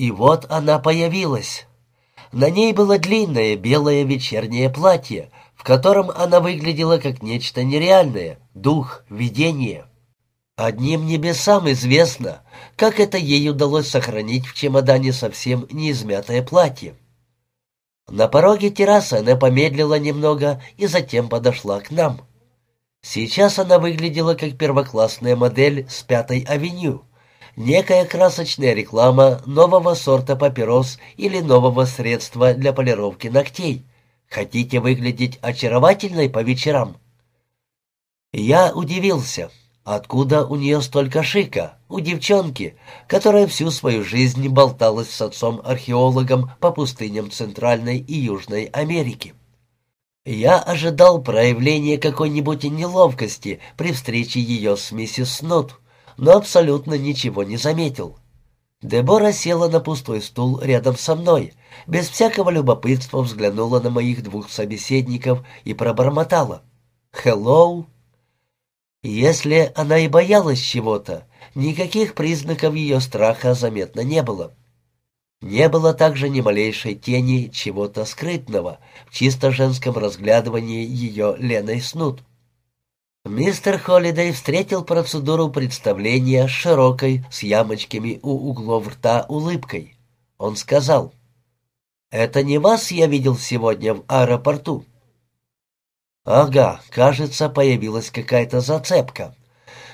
И вот она появилась. На ней было длинное белое вечернее платье, в котором она выглядела как нечто нереальное, дух, видение. Одним небесам известно, как это ей удалось сохранить в чемодане совсем неизмятое платье. На пороге террасы она помедлила немного и затем подошла к нам. Сейчас она выглядела как первоклассная модель с Пятой авеню. Некая красочная реклама нового сорта папирос или нового средства для полировки ногтей. Хотите выглядеть очаровательной по вечерам? Я удивился. Откуда у нее столько шика? У девчонки, которая всю свою жизнь болталась с отцом-археологом по пустыням Центральной и Южной Америки. Я ожидал проявления какой-нибудь неловкости при встрече ее с миссис Снот, но абсолютно ничего не заметил. Дебора села на пустой стул рядом со мной, без всякого любопытства взглянула на моих двух собеседников и пробормотала. «Хеллоу!» Если она и боялась чего-то, никаких признаков ее страха заметно не было. Не было также ни малейшей тени чего-то скрытного в чисто женском разглядывании ее Леной Снут. Мистер Холидей встретил процедуру представления широкой, с ямочками у углов рта улыбкой. Он сказал, «Это не вас я видел сегодня в аэропорту?» «Ага, кажется, появилась какая-то зацепка».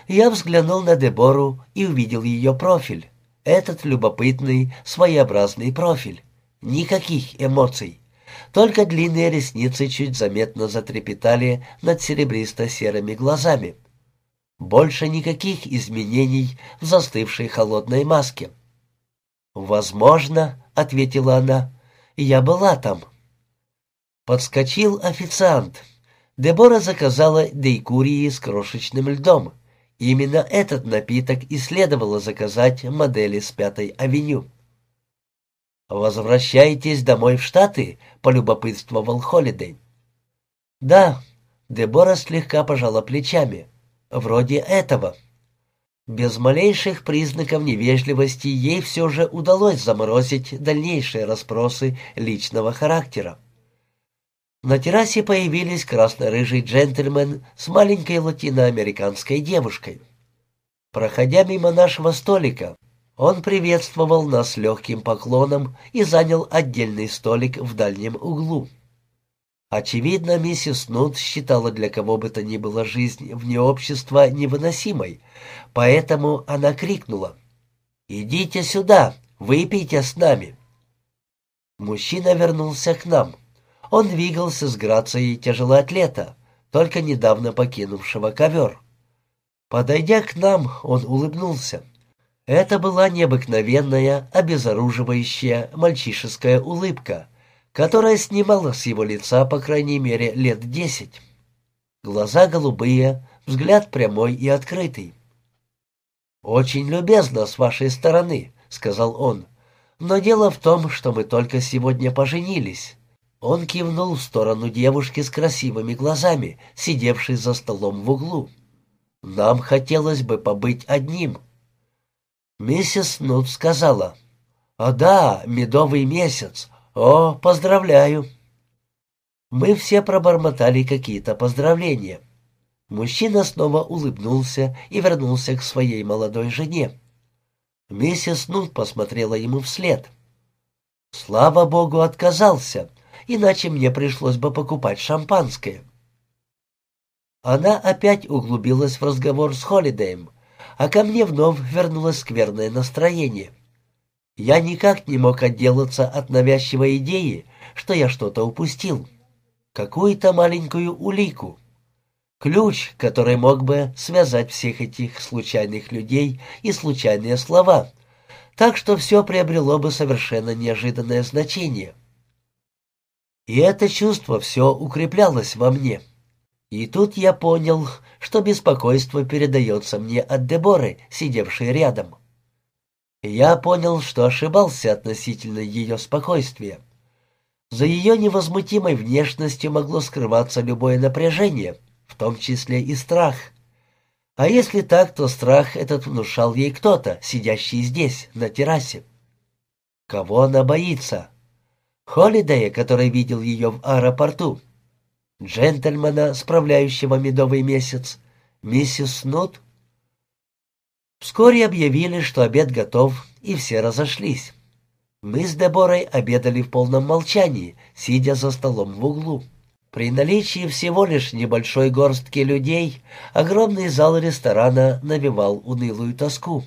Я взглянул на Дебору и увидел ее профиль. Этот любопытный, своеобразный профиль. Никаких эмоций. Только длинные ресницы чуть заметно затрепетали над серебристо-серыми глазами. Больше никаких изменений в застывшей холодной маске. «Возможно», — ответила она, — «я была там». Подскочил официант. Дебора заказала дейкурии с крошечным льдом. Именно этот напиток и следовало заказать модели с Пятой авеню. «Возвращаетесь домой в Штаты?» — полюбопытствовал Холидей. «Да», — Дебора слегка пожала плечами. «Вроде этого». Без малейших признаков невежливости ей все же удалось заморозить дальнейшие расспросы личного характера. На террасе появились красно-рыжий джентльмен с маленькой латиноамериканской девушкой. Проходя мимо нашего столика, он приветствовал нас легким поклоном и занял отдельный столик в дальнем углу. Очевидно, миссис Нут считала для кого бы то ни было жизнь вне общества невыносимой, поэтому она крикнула «Идите сюда, выпейте с нами». Мужчина вернулся к нам. Он двигался с грацией тяжелоатлета, только недавно покинувшего ковер. Подойдя к нам, он улыбнулся. Это была необыкновенная, обезоруживающая мальчишеская улыбка, которая снимала с его лица, по крайней мере, лет десять. Глаза голубые, взгляд прямой и открытый. «Очень любезно с вашей стороны», — сказал он. «Но дело в том, что мы только сегодня поженились. Он кивнул в сторону девушки с красивыми глазами, сидевшей за столом в углу. «Нам хотелось бы побыть одним». Миссис Нут сказала, «О да, медовый месяц. О, поздравляю». Мы все пробормотали какие-то поздравления. Мужчина снова улыбнулся и вернулся к своей молодой жене. Миссис Нут посмотрела ему вслед. «Слава Богу, отказался иначе мне пришлось бы покупать шампанское. Она опять углубилась в разговор с Холидеем, а ко мне вновь вернулось скверное настроение. Я никак не мог отделаться от навязчивой идеи, что я что-то упустил. Какую-то маленькую улику. Ключ, который мог бы связать всех этих случайных людей и случайные слова, так что все приобрело бы совершенно неожиданное значение. И это чувство все укреплялось во мне. И тут я понял, что беспокойство передается мне от Деборы, сидевшей рядом. Я понял, что ошибался относительно ее спокойствия. За ее невозмутимой внешностью могло скрываться любое напряжение, в том числе и страх. А если так, то страх этот внушал ей кто-то, сидящий здесь, на террасе. Кого она боится? Холидея, который видел ее в аэропорту. Джентльмена, справляющего медовый месяц. Миссис Снут. Вскоре объявили, что обед готов, и все разошлись. Мы с Деборой обедали в полном молчании, сидя за столом в углу. При наличии всего лишь небольшой горстки людей, огромный зал ресторана навевал унылую тоску.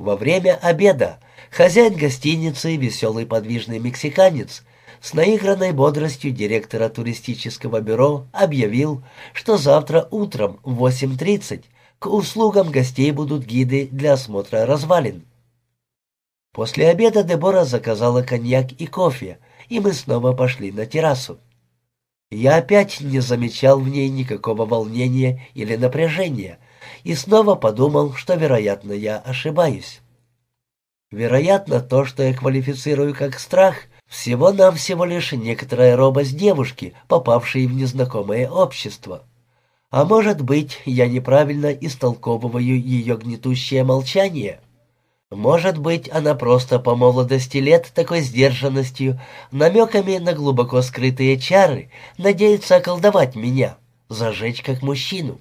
Во время обеда хозяин гостиницы, веселый подвижный мексиканец, с наигранной бодростью директора туристического бюро объявил, что завтра утром в 8.30 к услугам гостей будут гиды для осмотра развалин. После обеда Дебора заказала коньяк и кофе, и мы снова пошли на террасу. Я опять не замечал в ней никакого волнения или напряжения, и снова подумал, что, вероятно, я ошибаюсь. Вероятно, то, что я квалифицирую как страх, всего-навсего лишь некоторая робость девушки, попавшей в незнакомое общество. А может быть, я неправильно истолковываю ее гнетущее молчание — может быть, она просто по молодости лет такой сдержанностью, намеками на глубоко скрытые чары, надеется околдовать меня, зажечь как мужчину.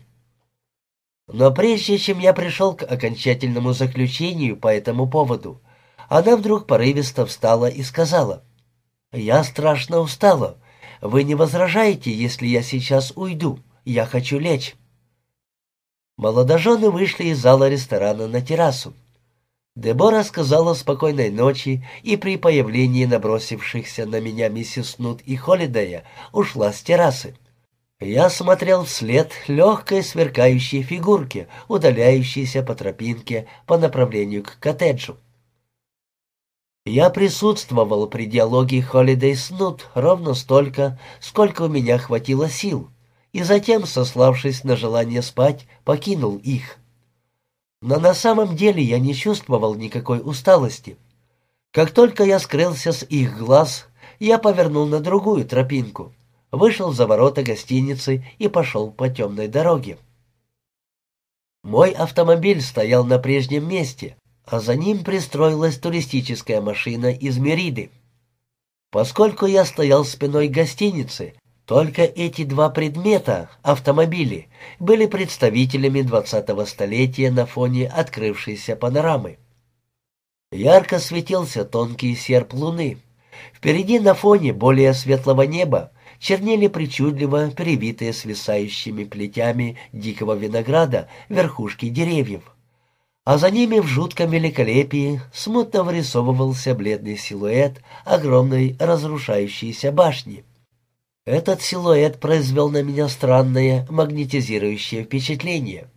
Но прежде чем я пришел к окончательному заключению по этому поводу, она вдруг порывисто встала и сказала, «Я страшно устала. Вы не возражаете, если я сейчас уйду? Я хочу лечь». Молодожены вышли из зала ресторана на террасу. Дебора сказала спокойной ночи и при появлении набросившихся на меня миссис Нут и Холидея ушла с террасы. Я смотрел вслед легкой сверкающей фигурке, удаляющейся по тропинке по направлению к коттеджу. Я присутствовал при диалоге Холидей с Нут ровно столько, сколько у меня хватило сил, и затем, сославшись на желание спать, покинул их. Но на самом деле я не чувствовал никакой усталости. Как только я скрылся с их глаз, я повернул на другую тропинку, вышел за ворота гостиницы и пошел по темной дороге. Мой автомобиль стоял на прежнем месте, а за ним пристроилась туристическая машина из Мериды. Поскольку я стоял спиной к гостинице, только эти два предмета, автомобили, были представителями двадцатого столетия на фоне открывшейся панорамы. Ярко светился тонкий серп луны. Впереди на фоне более светлого неба чернели причудливо перевитые свисающими плетями дикого винограда верхушки деревьев. А за ними в жутком великолепии смутно вырисовывался бледный силуэт огромной разрушающейся башни. Этот силуэт произвел на меня странное магнетизирующее впечатление.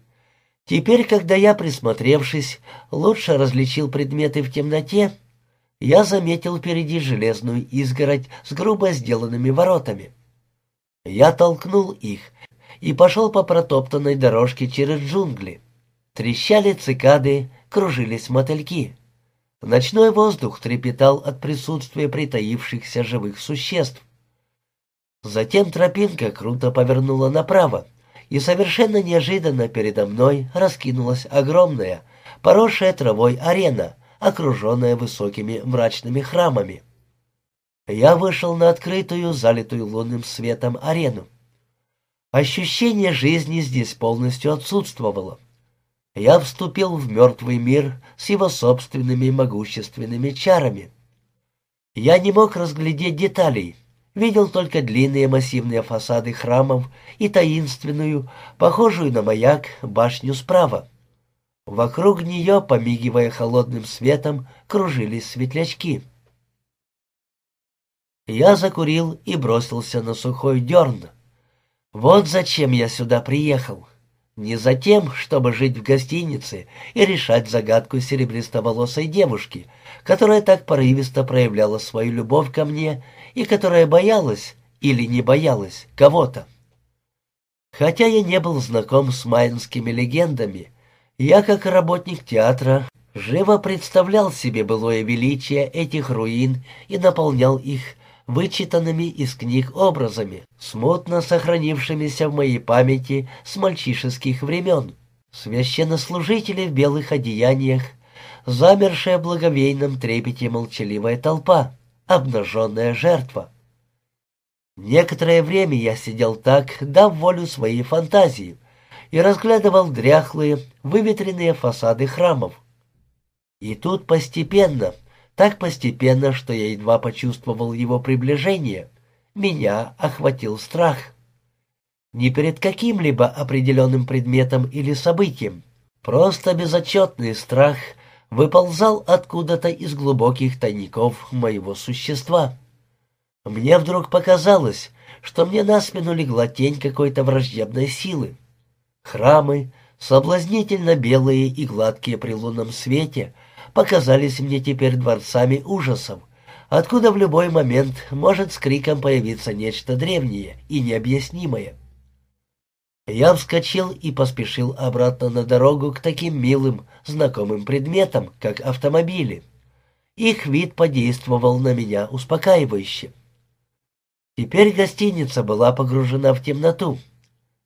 Теперь, когда я, присмотревшись, лучше различил предметы в темноте, я заметил впереди железную изгородь с грубо сделанными воротами. Я толкнул их и пошел по протоптанной дорожке через джунгли. Трещали цикады, кружились мотыльки. Ночной воздух трепетал от присутствия притаившихся живых существ. Затем тропинка круто повернула направо, и совершенно неожиданно передо мной раскинулась огромная, поросшая травой арена, окруженная высокими мрачными храмами. Я вышел на открытую, залитую лунным светом арену. Ощущение жизни здесь полностью отсутствовало. Я вступил в мертвый мир с его собственными могущественными чарами. Я не мог разглядеть деталей, видел только длинные массивные фасады храмов и таинственную, похожую на маяк, башню справа. Вокруг нее, помигивая холодным светом, кружились светлячки. Я закурил и бросился на сухой дерн. Вот зачем я сюда приехал. Не за тем, чтобы жить в гостинице и решать загадку серебристоволосой девушки, которая так порывисто проявляла свою любовь ко мне и которая боялась или не боялась кого-то. Хотя я не был знаком с майнскими легендами, я, как работник театра, живо представлял себе былое величие этих руин и наполнял их вычитанными из книг образами, смутно сохранившимися в моей памяти с мальчишеских времен. Священнослужители в белых одеяниях, замершая в благовейном трепете молчаливая толпа, обнаженная жертва. Некоторое время я сидел так, дав волю своей фантазии, и разглядывал дряхлые, выветренные фасады храмов. И тут постепенно, так постепенно, что я едва почувствовал его приближение, меня охватил страх. Не перед каким-либо определенным предметом или событием, просто безотчетный страх выползал откуда-то из глубоких тайников моего существа. Мне вдруг показалось, что мне на спину легла тень какой-то враждебной силы. Храмы, соблазнительно белые и гладкие при лунном свете, показались мне теперь дворцами ужасов, откуда в любой момент может с криком появиться нечто древнее и необъяснимое. Я вскочил и поспешил обратно на дорогу к таким милым, знакомым предметам, как автомобили. Их вид подействовал на меня успокаивающе. Теперь гостиница была погружена в темноту.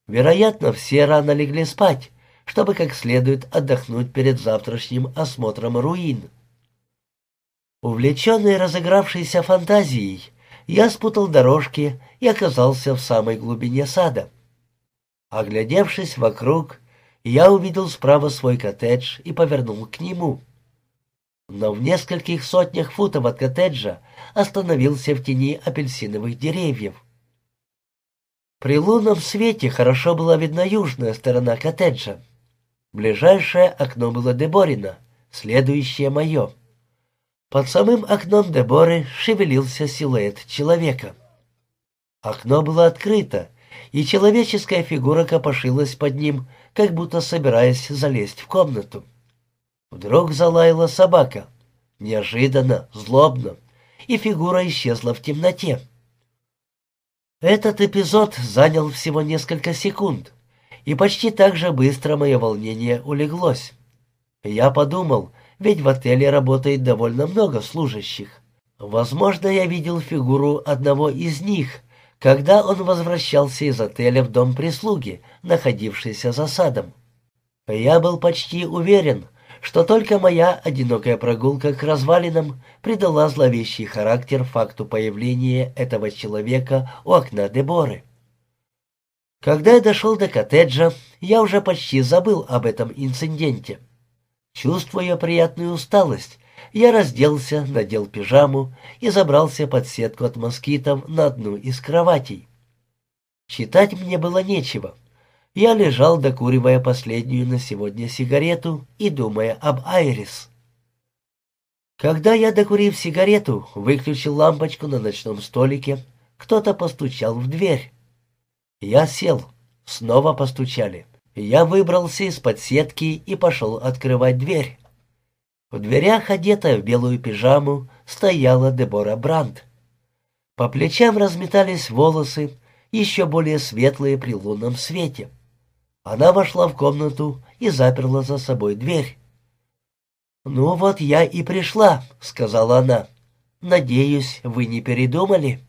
Вероятно, все рано легли спать, чтобы как следует отдохнуть перед завтрашним осмотром руин. Увлеченный разыгравшейся фантазией, я спутал дорожки и оказался в самой глубине сада. Оглядевшись вокруг, я увидел справа свой коттедж и повернул к нему. Но в нескольких сотнях футов от коттеджа остановился в тени апельсиновых деревьев. При лунном свете хорошо была видна южная сторона коттеджа. Ближайшее окно было Деборина, следующее мое. Под самым окном Деборы шевелился силуэт человека. Окно было открыто, и человеческая фигура копошилась под ним, как будто собираясь залезть в комнату. Вдруг залаяла собака. Неожиданно, злобно и фигура исчезла в темноте. Этот эпизод занял всего несколько секунд, и почти так же быстро мое волнение улеглось. Я подумал, ведь в отеле работает довольно много служащих. Возможно, я видел фигуру одного из них, когда он возвращался из отеля в дом прислуги, находившийся за садом. Я был почти уверен, что только моя одинокая прогулка к развалинам придала зловещий характер факту появления этого человека у окна Деборы. Когда я дошел до коттеджа, я уже почти забыл об этом инциденте. Чувствуя приятную усталость, я разделся, надел пижаму и забрался под сетку от москитов на одну из кроватей. Читать мне было нечего — я лежал, докуривая последнюю на сегодня сигарету и думая об Айрис. Когда я, докурив сигарету, выключил лампочку на ночном столике, кто-то постучал в дверь. Я сел. Снова постучали. Я выбрался из-под сетки и пошел открывать дверь. В дверях, одетая в белую пижаму, стояла Дебора Брандт. По плечам разметались волосы, еще более светлые при лунном свете. Она вошла в комнату и заперла за собой дверь. «Ну вот я и пришла», — сказала она. «Надеюсь, вы не передумали?»